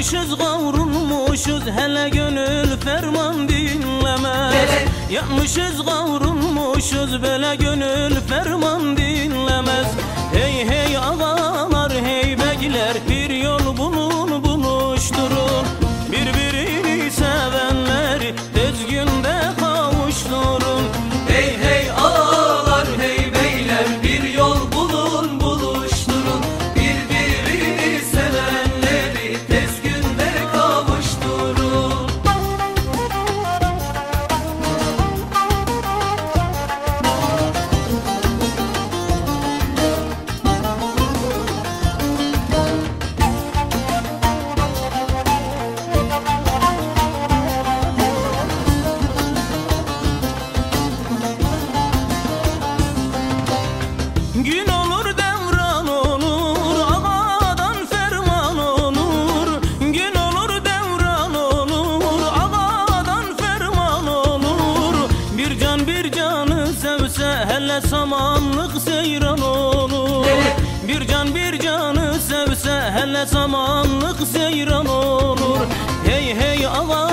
Yanmışız kavrulmuşuz hele gönül ferman dinlemez Yanmışız kavrulmuşuz böyle gönül ferman dinlemez. Hey hey ağalar hey beyler bir yol bulun buluşturun hele samanlık seyran olur. Bir can bir canı sevse hele samanlık seyran olur. Hey hey ağalar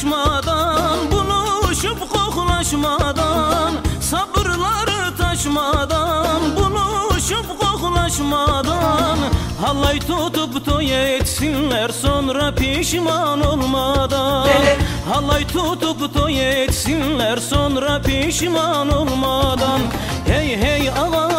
Taşmadan buluşup koklaşmadan Sabırları taşmadan buluşup koklaşmadan Halay tutup toy etsinler sonra pişman olmadan. Halay tutup toy etsinler sonra pişman olmadan. Hey hey beyler